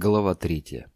Глава третья.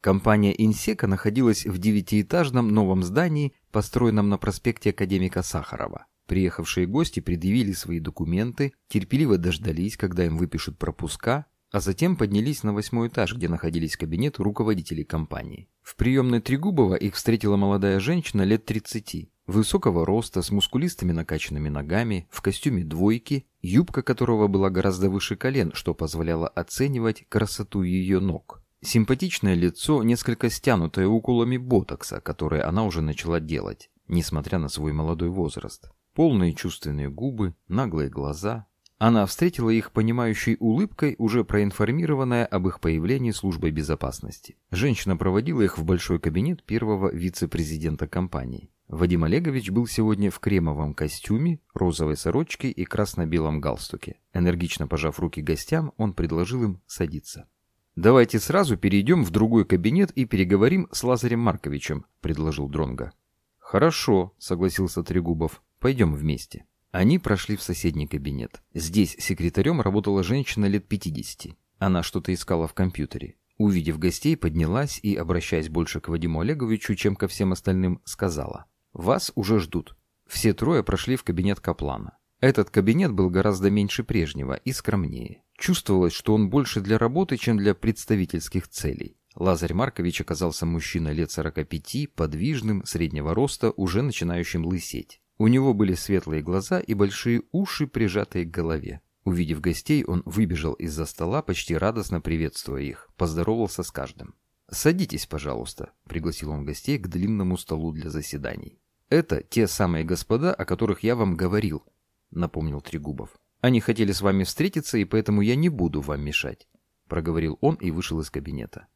Компания «Инсека» находилась в девятиэтажном новом здании, построенном на проспекте Академика Сахарова. Приехавшие гости предъявили свои документы, терпеливо дождались, когда им выпишут пропуска, а затем поднялись на восьмой этаж, где находились кабинеты руководителей компании. В приемной Трегубова их встретила молодая женщина лет 30, высокого роста, с мускулистыми накачанными ногами, в костюме двойки, юбка которого была гораздо выше колен, что позволяло оценивать красоту ее ног. Симпатичное лицо, несколько стянутое уколами ботокса, которые она уже начала делать, несмотря на свой молодой возраст. Полные чувственные губы, наглые глаза. Она встретила их понимающей улыбкой, уже проинформированная об их появлении службой безопасности. Женщина проводила их в большой кабинет первого вице-президента компании. Вадим Олегович был сегодня в кремовом костюме, розовой сорочке и красно-белом галстуке. Энергично пожав руки гостям, он предложил им садиться. «Давайте сразу перейдем в другой кабинет и переговорим с Лазарем Марковичем», — предложил Дронга. «Хорошо», — согласился Трегубов. «Пойдем вместе». Они прошли в соседний кабинет. Здесь секретарем работала женщина лет 50. Она что-то искала в компьютере. Увидев гостей, поднялась и, обращаясь больше к Вадиму Олеговичу, чем ко всем остальным, сказала. Вас уже ждут. Все трое прошли в кабинет Каплана. Этот кабинет был гораздо меньше прежнего и скромнее. Чувствовалось, что он больше для работы, чем для представительских целей. Лазарь Маркович оказался мужчиной лет 45, подвижным, среднего роста, уже начинающим лысеть. У него были светлые глаза и большие уши, прижатые к голове. Увидев гостей, он выбежал из-за стола, почти радостно приветствуя их, поздоровался с каждым. «Садитесь, пожалуйста», — пригласил он гостей к длинному столу для заседаний. «Это те самые господа, о которых я вам говорил», — напомнил Трегубов. «Они хотели с вами встретиться, и поэтому я не буду вам мешать», — проговорил он и вышел из кабинета.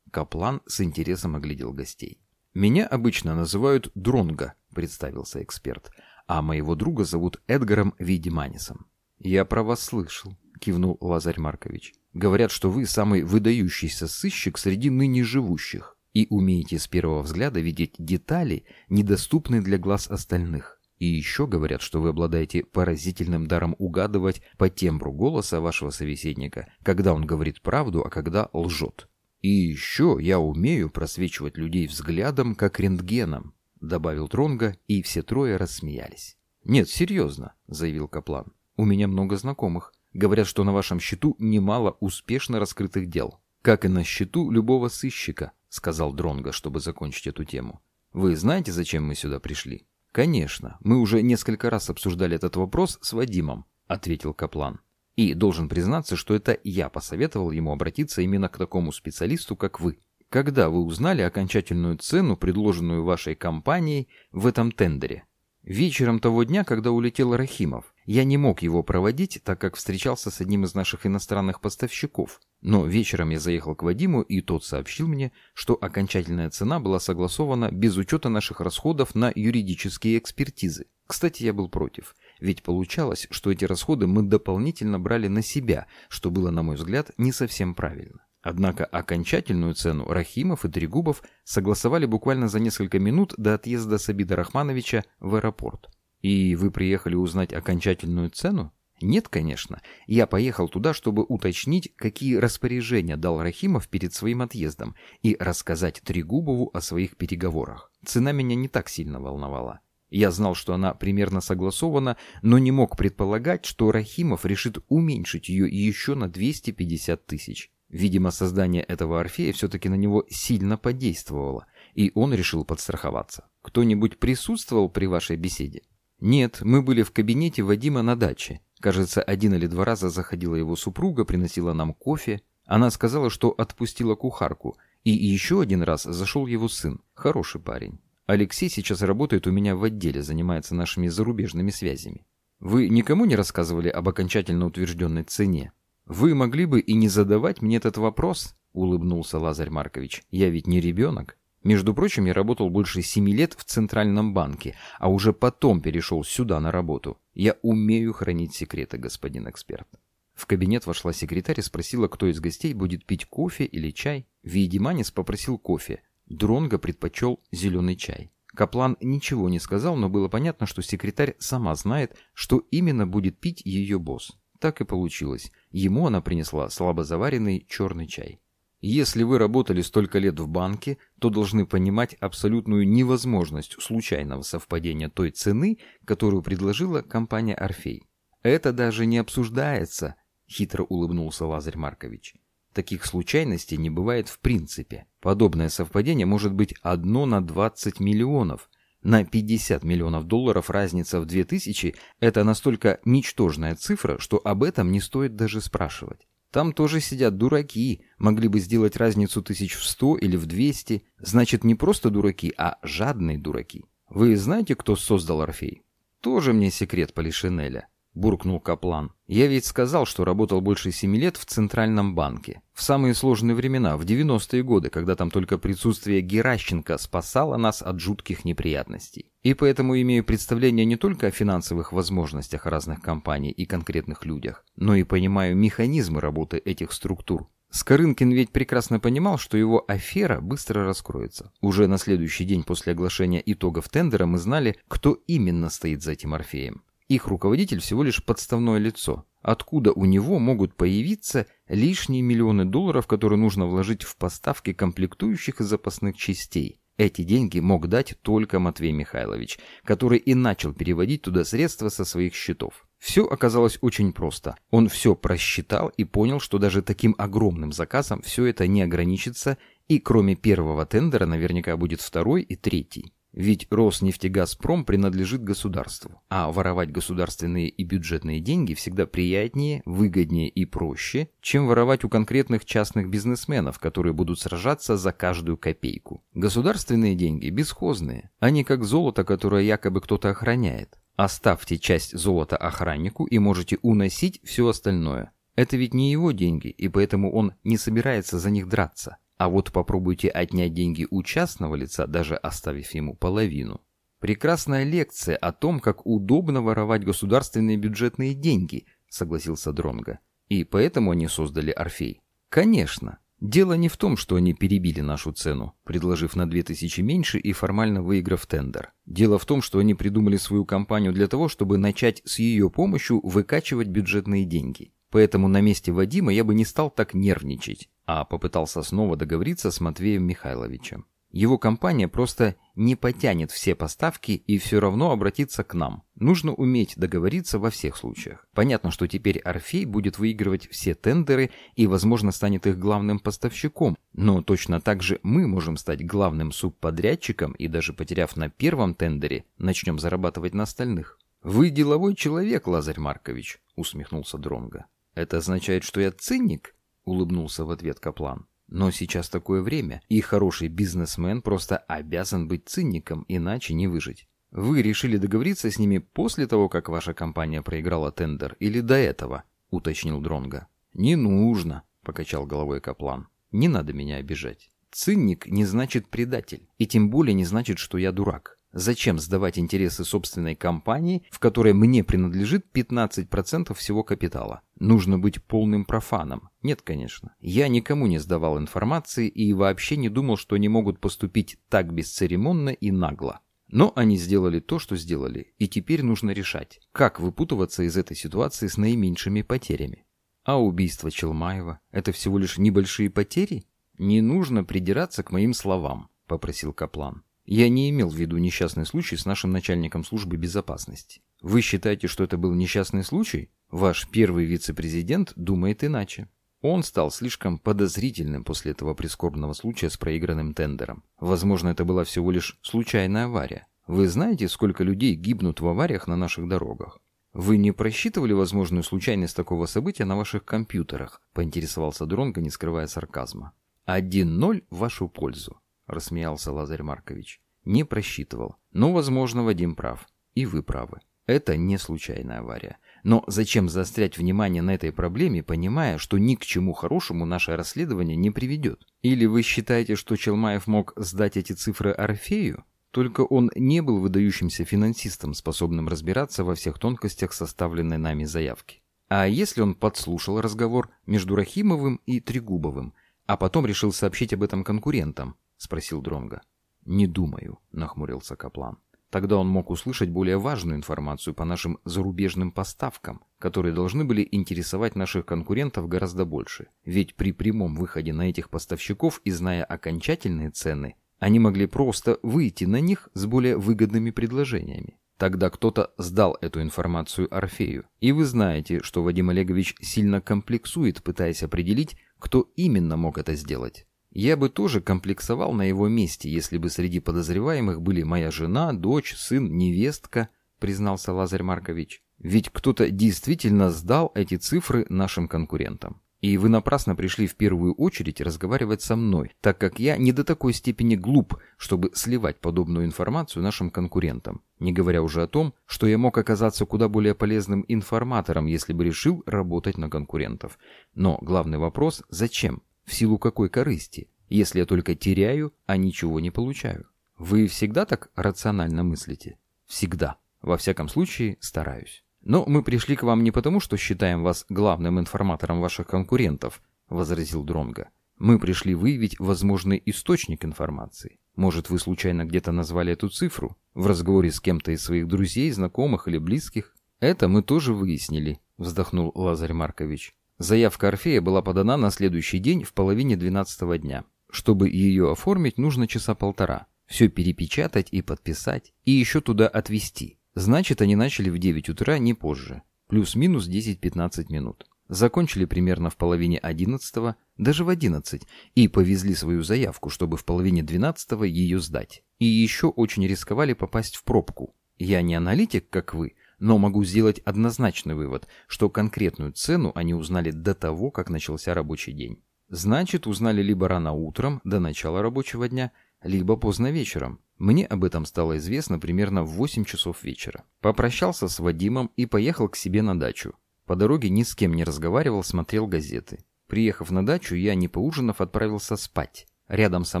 Каплан с интересом оглядел гостей. «Меня обычно называют Дронго», — представился эксперт, «а моего друга зовут Эдгаром Видиманисом». «Я про вас слышал», — кивнул Лазарь Маркович. Говорят, что вы самый выдающийся сыщик среди ныне живущих и умеете с первого взгляда видеть детали, недоступные для глаз остальных. И еще говорят, что вы обладаете поразительным даром угадывать по тембру голоса вашего собеседника, когда он говорит правду, а когда лжет. И еще я умею просвечивать людей взглядом, как рентгеном, добавил Тронга, и все трое рассмеялись. Нет, серьезно, заявил Каплан. У меня много знакомых. Говорят, что на вашем счету немало успешно раскрытых дел. Как и на счету любого сыщика, сказал Дронга, чтобы закончить эту тему. Вы знаете, зачем мы сюда пришли? Конечно, мы уже несколько раз обсуждали этот вопрос с Вадимом, ответил Каплан. И должен признаться, что это я посоветовал ему обратиться именно к такому специалисту, как вы. Когда вы узнали окончательную цену, предложенную вашей компанией в этом тендере? Вечером того дня, когда улетел Рахимов. Я не мог его проводить, так как встречался с одним из наших иностранных поставщиков. Но вечером я заехал к Вадиму, и тот сообщил мне, что окончательная цена была согласована без учета наших расходов на юридические экспертизы. Кстати, я был против. Ведь получалось, что эти расходы мы дополнительно брали на себя, что было, на мой взгляд, не совсем правильно. Однако окончательную цену Рахимов и Трегубов согласовали буквально за несколько минут до отъезда Сабида Рахмановича в аэропорт. И вы приехали узнать окончательную цену? Нет, конечно. Я поехал туда, чтобы уточнить, какие распоряжения дал Рахимов перед своим отъездом и рассказать Трегубову о своих переговорах. Цена меня не так сильно волновала. Я знал, что она примерно согласована, но не мог предполагать, что Рахимов решит уменьшить ее еще на 250 тысяч. Видимо, создание этого Орфея все-таки на него сильно подействовало, и он решил подстраховаться. Кто-нибудь присутствовал при вашей беседе? Нет, мы были в кабинете Вадима на даче. Кажется, один или два раза заходила его супруга, приносила нам кофе. Она сказала, что отпустила кухарку. И еще один раз зашел его сын, хороший парень. Алексей сейчас работает у меня в отделе, занимается нашими зарубежными связями. Вы никому не рассказывали об окончательно утвержденной цене? «Вы могли бы и не задавать мне этот вопрос», — улыбнулся Лазарь Маркович. «Я ведь не ребенок. Между прочим, я работал больше семи лет в Центральном банке, а уже потом перешел сюда на работу. Я умею хранить секреты, господин эксперт». В кабинет вошла секретарь и спросила, кто из гостей будет пить кофе или чай. Виедиманис попросил кофе. Дронго предпочел зеленый чай. Каплан ничего не сказал, но было понятно, что секретарь сама знает, что именно будет пить ее босс. Так и получилось. Ему она принесла слабо заваренный черный чай. Если вы работали столько лет в банке, то должны понимать абсолютную невозможность случайного совпадения той цены, которую предложила компания «Орфей». «Это даже не обсуждается», — хитро улыбнулся Лазарь Маркович. «Таких случайностей не бывает в принципе. Подобное совпадение может быть одно на 20 миллионов. На 50 миллионов долларов разница в 2000 – это настолько ничтожная цифра, что об этом не стоит даже спрашивать. Там тоже сидят дураки, могли бы сделать разницу тысяч в сто или в двести. Значит, не просто дураки, а жадные дураки. Вы знаете, кто создал Орфей? Тоже мне секрет Полишинеля. — буркнул Каплан. «Я ведь сказал, что работал больше семи лет в Центральном банке. В самые сложные времена, в 90-е годы, когда там только присутствие Геращенко спасало нас от жутких неприятностей. И поэтому имею представление не только о финансовых возможностях разных компаний и конкретных людях, но и понимаю механизмы работы этих структур. Скорынкин ведь прекрасно понимал, что его афера быстро раскроется. Уже на следующий день после оглашения итогов тендера мы знали, кто именно стоит за этим Орфеем. Их руководитель всего лишь подставное лицо. Откуда у него могут появиться лишние миллионы долларов, которые нужно вложить в поставки комплектующих и запасных частей? Эти деньги мог дать только Матвей Михайлович, который и начал переводить туда средства со своих счетов. Все оказалось очень просто. Он все просчитал и понял, что даже таким огромным заказом все это не ограничится, и кроме первого тендера наверняка будет второй и третий. Ведь Роснефтегазпром принадлежит государству, а воровать государственные и бюджетные деньги всегда приятнее, выгоднее и проще, чем воровать у конкретных частных бизнесменов, которые будут сражаться за каждую копейку. Государственные деньги бесхозные, они как золото, которое якобы кто-то охраняет. Оставьте часть золота охраннику и можете уносить все остальное. Это ведь не его деньги, и поэтому он не собирается за них драться. А вот попробуйте отнять деньги у частного лица, даже оставив ему половину. Прекрасная лекция о том, как удобно воровать государственные бюджетные деньги, согласился Дронга. И поэтому они создали Орфей. Конечно. Дело не в том, что они перебили нашу цену, предложив на 2000 меньше и формально выиграв тендер. Дело в том, что они придумали свою компанию для того, чтобы начать с ее помощью выкачивать бюджетные деньги. Поэтому на месте Вадима я бы не стал так нервничать а попытался снова договориться с Матвеем Михайловичем. Его компания просто не потянет все поставки и все равно обратится к нам. Нужно уметь договориться во всех случаях. Понятно, что теперь Орфей будет выигрывать все тендеры и, возможно, станет их главным поставщиком. Но точно так же мы можем стать главным субподрядчиком и даже потеряв на первом тендере, начнем зарабатывать на остальных. «Вы деловой человек, Лазарь Маркович», — усмехнулся Дронга. «Это означает, что я циник?» — улыбнулся в ответ Каплан. «Но сейчас такое время, и хороший бизнесмен просто обязан быть циником, иначе не выжить. Вы решили договориться с ними после того, как ваша компания проиграла тендер, или до этого?» — уточнил Дронга. «Не нужно», — покачал головой Каплан. «Не надо меня обижать. Цинник не значит предатель, и тем более не значит, что я дурак. Зачем сдавать интересы собственной компании, в которой мне принадлежит 15% всего капитала? Нужно быть полным профаном. Нет, конечно. Я никому не сдавал информации и вообще не думал, что они могут поступить так бесцеремонно и нагло. Но они сделали то, что сделали, и теперь нужно решать, как выпутываться из этой ситуации с наименьшими потерями. А убийство Челмаева – это всего лишь небольшие потери? Не нужно придираться к моим словам, попросил Каплан. Я не имел в виду несчастный случай с нашим начальником службы безопасности. Вы считаете, что это был несчастный случай? Ваш первый вице-президент думает иначе. Он стал слишком подозрительным после этого прискорбного случая с проигранным тендером. Возможно, это была всего лишь случайная авария. Вы знаете, сколько людей гибнут в авариях на наших дорогах? Вы не просчитывали возможную случайность такого события на ваших компьютерах? Поинтересовался Дронго, не скрывая сарказма. Один ноль в вашу пользу рассмеялся Лазарь Маркович. Не просчитывал. Но, возможно, Вадим прав. И вы правы. Это не случайная авария. Но зачем заострять внимание на этой проблеме, понимая, что ни к чему хорошему наше расследование не приведет? Или вы считаете, что Челмаев мог сдать эти цифры Орфею? Только он не был выдающимся финансистом, способным разбираться во всех тонкостях составленной нами заявки. А если он подслушал разговор между Рахимовым и Трегубовым, а потом решил сообщить об этом конкурентам, спросил Дронга. Не думаю, нахмурился Каплан. Тогда он мог услышать более важную информацию по нашим зарубежным поставкам, которые должны были интересовать наших конкурентов гораздо больше. Ведь при прямом выходе на этих поставщиков и зная окончательные цены, они могли просто выйти на них с более выгодными предложениями. Тогда кто-то сдал эту информацию Орфею. И вы знаете, что Вадим Олегович сильно комплексует, пытаясь определить, кто именно мог это сделать. Я бы тоже комплексовал на его месте, если бы среди подозреваемых были моя жена, дочь, сын, невестка, признался Лазарь Маркович. Ведь кто-то действительно сдал эти цифры нашим конкурентам. И вы напрасно пришли в первую очередь разговаривать со мной, так как я не до такой степени глуп, чтобы сливать подобную информацию нашим конкурентам. Не говоря уже о том, что я мог оказаться куда более полезным информатором, если бы решил работать на конкурентов. Но главный вопрос – зачем? В силу какой корысти? Если я только теряю, а ничего не получаю. Вы всегда так рационально мыслите? Всегда. Во всяком случае, стараюсь. Но мы пришли к вам не потому, что считаем вас главным информатором ваших конкурентов, возразил Дронга. Мы пришли выявить возможный источник информации. Может, вы случайно где-то назвали эту цифру? В разговоре с кем-то из своих друзей, знакомых или близких? Это мы тоже выяснили, вздохнул Лазарь Маркович. Заявка Орфея была подана на следующий день в половине двенадцатого дня. Чтобы ее оформить, нужно часа полтора. Все перепечатать и подписать, и еще туда отвезти. Значит, они начали в 9 утра, не позже. Плюс-минус 10-15 минут. Закончили примерно в половине одиннадцатого, даже в одиннадцать, и повезли свою заявку, чтобы в половине двенадцатого ее сдать. И еще очень рисковали попасть в пробку. Я не аналитик, как вы, но могу сделать однозначный вывод, что конкретную цену они узнали до того, как начался рабочий день. Значит, узнали либо рано утром, до начала рабочего дня, либо поздно вечером. Мне об этом стало известно примерно в 8 часов вечера. Попрощался с Вадимом и поехал к себе на дачу. По дороге ни с кем не разговаривал, смотрел газеты. Приехав на дачу, я, не поужинав, отправился спать. Рядом со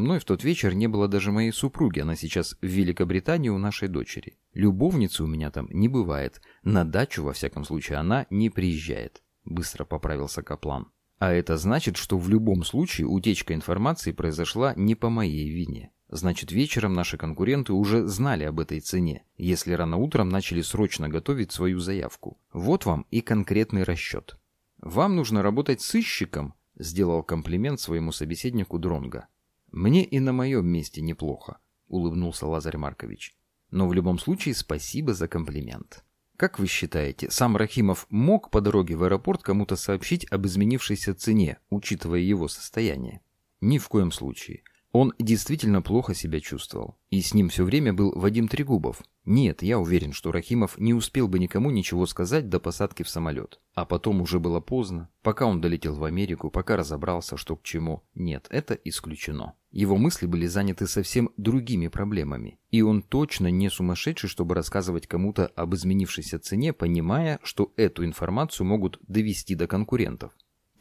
мной в тот вечер не было даже моей супруги, она сейчас в Великобритании у нашей дочери. Любовницы у меня там не бывает, на дачу, во всяком случае, она не приезжает. Быстро поправился Каплан. А это значит, что в любом случае утечка информации произошла не по моей вине. Значит, вечером наши конкуренты уже знали об этой цене, если рано утром начали срочно готовить свою заявку. Вот вам и конкретный расчет. Вам нужно работать сыщиком, сделал комплимент своему собеседнику Дронга. «Мне и на моем месте неплохо», — улыбнулся Лазарь Маркович. «Но в любом случае спасибо за комплимент». Как вы считаете, сам Рахимов мог по дороге в аэропорт кому-то сообщить об изменившейся цене, учитывая его состояние? Ни в коем случае. Он действительно плохо себя чувствовал. И с ним все время был Вадим Трегубов. Нет, я уверен, что Рахимов не успел бы никому ничего сказать до посадки в самолет. А потом уже было поздно. Пока он долетел в Америку, пока разобрался, что к чему. Нет, это исключено. Его мысли были заняты совсем другими проблемами. И он точно не сумасшедший, чтобы рассказывать кому-то об изменившейся цене, понимая, что эту информацию могут довести до конкурентов.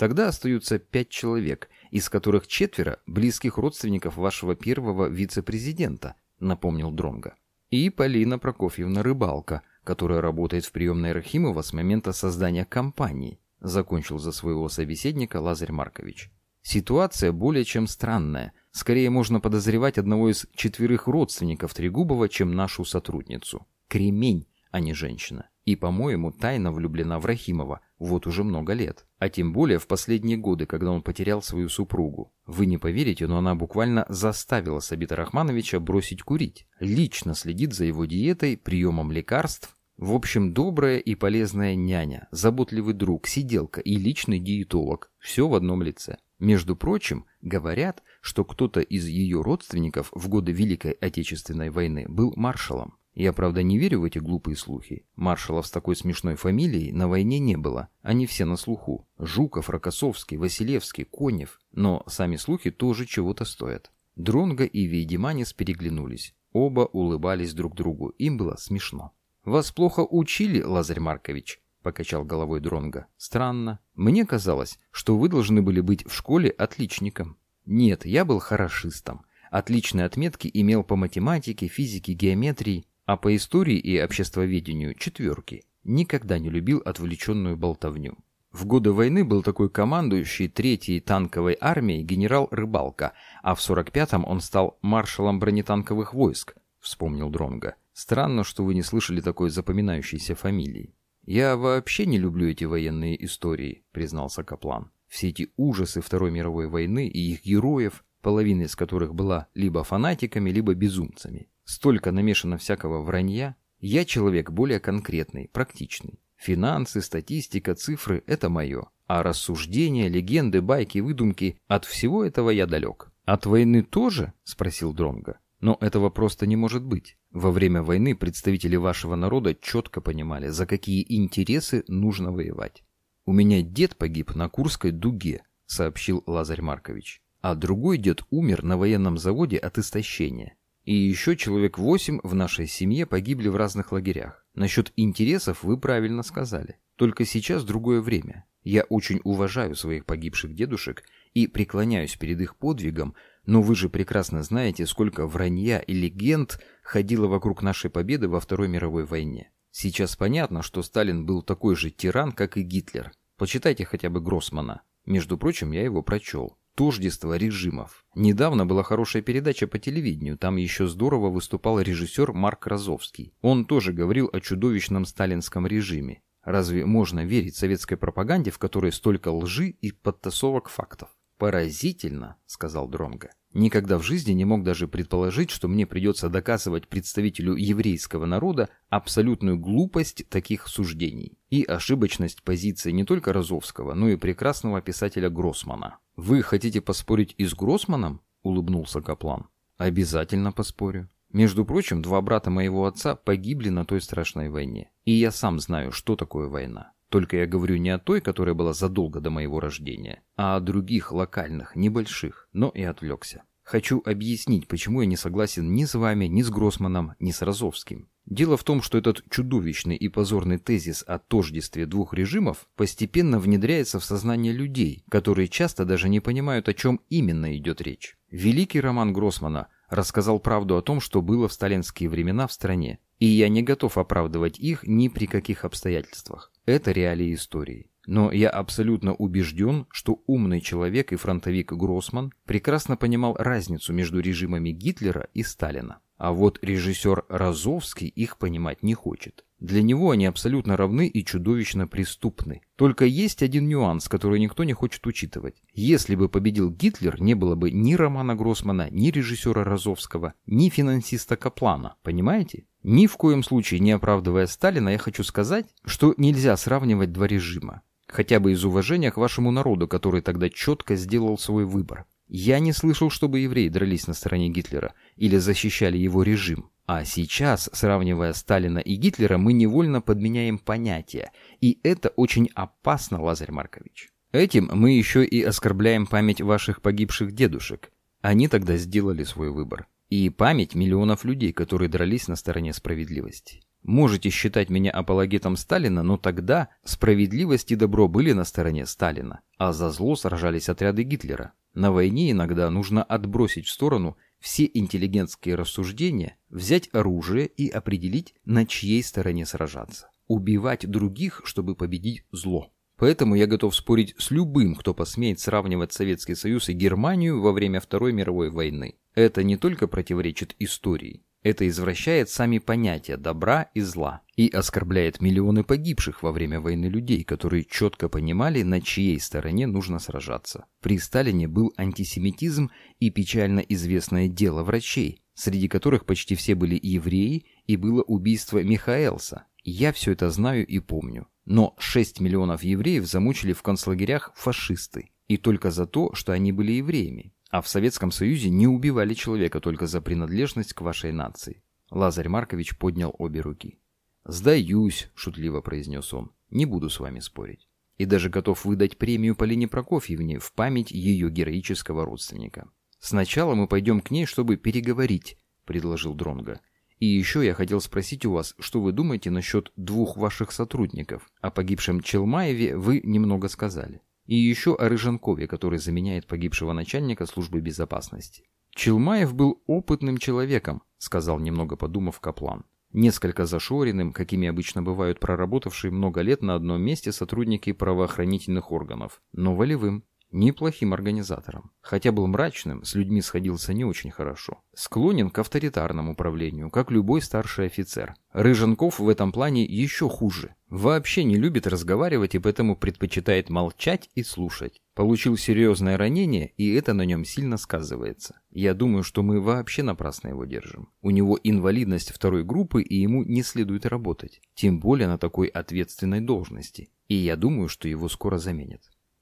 Тогда остаются пять человек, из которых четверо близких родственников вашего первого вице-президента, напомнил Дронга. И Полина Прокофьевна Рыбалка, которая работает в приемной Рахимова с момента создания компании, закончил за своего собеседника Лазарь Маркович. Ситуация более чем странная. Скорее можно подозревать одного из четверых родственников Трегубова, чем нашу сотрудницу. Кремень, а не женщина. И, по-моему, тайно влюблена в Рахимова, вот уже много лет. А тем более в последние годы, когда он потерял свою супругу. Вы не поверите, но она буквально заставила Сабита Рахмановича бросить курить. Лично следит за его диетой, приемом лекарств. В общем, добрая и полезная няня, заботливый друг, сиделка и личный диетолог. Все в одном лице. Между прочим, говорят, что кто-то из ее родственников в годы Великой Отечественной войны был маршалом. Я, правда, не верю в эти глупые слухи. Маршалов с такой смешной фамилией на войне не было. Они все на слуху. Жуков, Рокоссовский, Василевский, Конев. Но сами слухи тоже чего-то стоят. Дронго и Вейдеманис переглянулись. Оба улыбались друг другу. Им было смешно. «Вас плохо учили, Лазарь Маркович?» — покачал головой Дронго. «Странно. Мне казалось, что вы должны были быть в школе отличником». «Нет, я был хорошистом. Отличные отметки имел по математике, физике, геометрии а по истории и обществоведению четверки. Никогда не любил отвлеченную болтовню. В годы войны был такой командующий третьей танковой армией генерал Рыбалка, а в 45-м он стал маршалом бронетанковых войск, вспомнил Дронга. Странно, что вы не слышали такой запоминающейся фамилии. «Я вообще не люблю эти военные истории», — признался Каплан. «Все эти ужасы Второй мировой войны и их героев, половина из которых была либо фанатиками, либо безумцами. Столько намешано всякого вранья. Я человек более конкретный, практичный. Финансы, статистика, цифры — это мое. А рассуждения, легенды, байки, выдумки — от всего этого я далек». «От войны тоже?» — спросил Дронга. Но этого просто не может быть. Во время войны представители вашего народа четко понимали, за какие интересы нужно воевать. «У меня дед погиб на Курской дуге», — сообщил Лазарь Маркович. «А другой дед умер на военном заводе от истощения. И еще человек восемь в нашей семье погибли в разных лагерях. Насчет интересов вы правильно сказали. Только сейчас другое время. Я очень уважаю своих погибших дедушек и преклоняюсь перед их подвигом, но вы же прекрасно знаете, сколько вранья и легенд ходило вокруг нашей победы во Второй мировой войне. Сейчас понятно, что Сталин был такой же тиран, как и Гитлер. Почитайте хотя бы Гроссмана. Между прочим, я его прочел. Тождество режимов. Недавно была хорошая передача по телевидению, там еще здорово выступал режиссер Марк Розовский. Он тоже говорил о чудовищном сталинском режиме. Разве можно верить советской пропаганде, в которой столько лжи и подтасовок фактов? «Поразительно», — сказал Дронга. «Никогда в жизни не мог даже предположить, что мне придется доказывать представителю еврейского народа абсолютную глупость таких суждений и ошибочность позиции не только Розовского, но и прекрасного писателя Гроссмана». «Вы хотите поспорить и с Гроссманом?» — улыбнулся Каплан. «Обязательно поспорю. Между прочим, два брата моего отца погибли на той страшной войне, и я сам знаю, что такое война. Только я говорю не о той, которая была задолго до моего рождения, а о других локальных, небольших, но и отвлекся. Хочу объяснить, почему я не согласен ни с вами, ни с Гроссманом, ни с Розовским. Дело в том, что этот чудовищный и позорный тезис о тождестве двух режимов постепенно внедряется в сознание людей, которые часто даже не понимают, о чем именно идет речь. Великий роман Гроссмана рассказал правду о том, что было в сталинские времена в стране, и я не готов оправдывать их ни при каких обстоятельствах. Это реалии истории. Но я абсолютно убежден, что умный человек и фронтовик Гроссман прекрасно понимал разницу между режимами Гитлера и Сталина. А вот режиссер Розовский их понимать не хочет. Для него они абсолютно равны и чудовищно преступны. Только есть один нюанс, который никто не хочет учитывать. Если бы победил Гитлер, не было бы ни Романа Гроссмана, ни режиссера Розовского, ни финансиста Каплана. Понимаете? Ни в коем случае не оправдывая Сталина, я хочу сказать, что нельзя сравнивать два режима. Хотя бы из уважения к вашему народу, который тогда четко сделал свой выбор. Я не слышал, чтобы евреи дрались на стороне Гитлера или защищали его режим. А сейчас, сравнивая Сталина и Гитлера, мы невольно подменяем понятия. И это очень опасно, Лазарь Маркович. Этим мы еще и оскорбляем память ваших погибших дедушек. Они тогда сделали свой выбор и память миллионов людей, которые дрались на стороне справедливости. Можете считать меня апологетом Сталина, но тогда справедливость и добро были на стороне Сталина, а за зло сражались отряды Гитлера. На войне иногда нужно отбросить в сторону все интеллигентские рассуждения, взять оружие и определить, на чьей стороне сражаться. Убивать других, чтобы победить зло. Поэтому я готов спорить с любым, кто посмеет сравнивать Советский Союз и Германию во время Второй мировой войны. Это не только противоречит истории, это извращает сами понятия добра и зла и оскорбляет миллионы погибших во время войны людей, которые четко понимали, на чьей стороне нужно сражаться. При Сталине был антисемитизм и печально известное дело врачей, среди которых почти все были евреи, и было убийство Михаэлса. Я все это знаю и помню. Но 6 миллионов евреев замучили в концлагерях фашисты. И только за то, что они были евреями. А в Советском Союзе не убивали человека только за принадлежность к вашей нации. Лазарь Маркович поднял обе руки. «Сдаюсь», — шутливо произнес он. «Не буду с вами спорить. И даже готов выдать премию Полине Прокофьевне в память ее героического родственника. Сначала мы пойдем к ней, чтобы переговорить», — предложил Дронга. «И еще я хотел спросить у вас, что вы думаете насчет двух ваших сотрудников. О погибшем Челмаеве вы немного сказали». И еще о Рыженкове, который заменяет погибшего начальника службы безопасности. «Челмаев был опытным человеком», — сказал немного подумав Каплан. Несколько зашоренным, какими обычно бывают проработавшие много лет на одном месте сотрудники правоохранительных органов, но волевым. Неплохим организатором. Хотя был мрачным, с людьми сходился не очень хорошо. Склонен к авторитарному управлению, как любой старший офицер. Рыженков в этом плане еще хуже. Вообще не любит разговаривать и поэтому предпочитает молчать и слушать. Получил серьезное ранение, и это на нем сильно сказывается. Я думаю, что мы вообще напрасно его держим. У него инвалидность второй группы, и ему не следует работать. Тем более на такой ответственной должности. И я думаю, что его скоро заменят.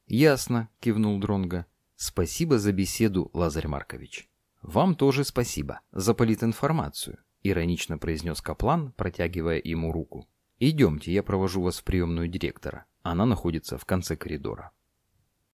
«Ясно», — кивнул Дронга. «Спасибо за беседу, Лазарь Маркович». «Вам тоже спасибо за политинформацию», — иронично произнес Каплан, протягивая ему руку. «Идемте, я провожу вас в приемную директора. Она находится в конце коридора».